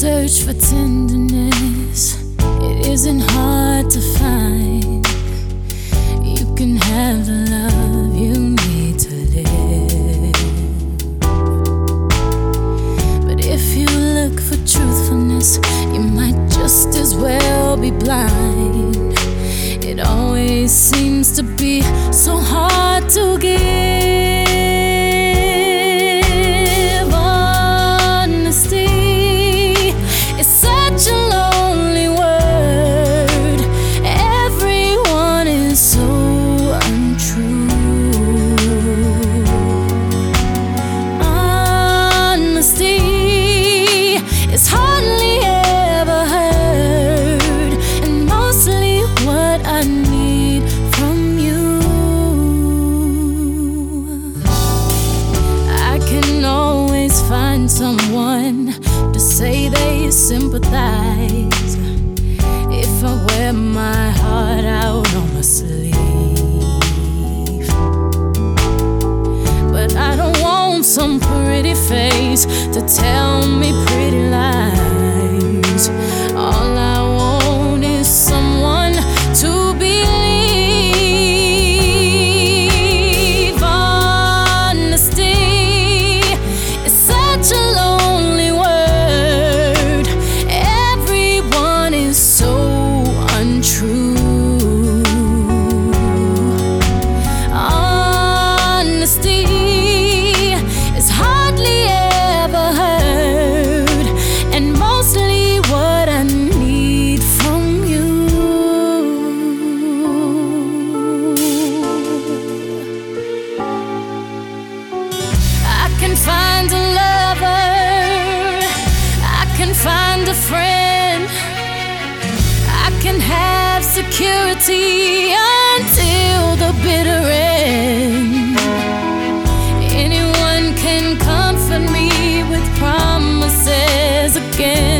search for tenderness, it isn't hard to find. someone to say they sympathize if I wear my heart out on my sleeve. But I don't want some pretty face to tell. security until the bitter end. Anyone can comfort me with promises again.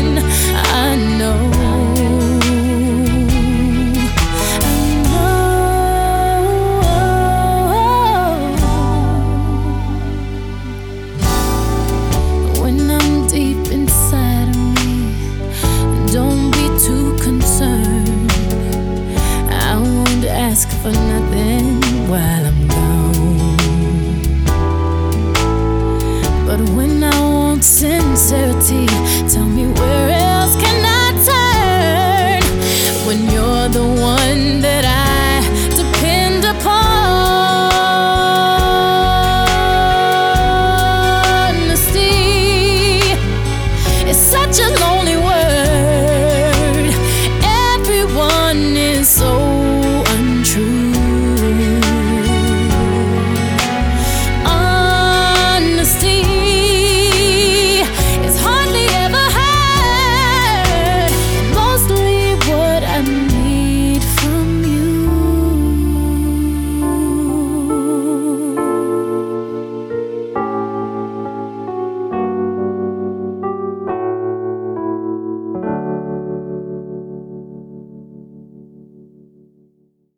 ask for nothing while I'm gone. But when I want sincerity, tell me where else can I turn? When you're the one that I such a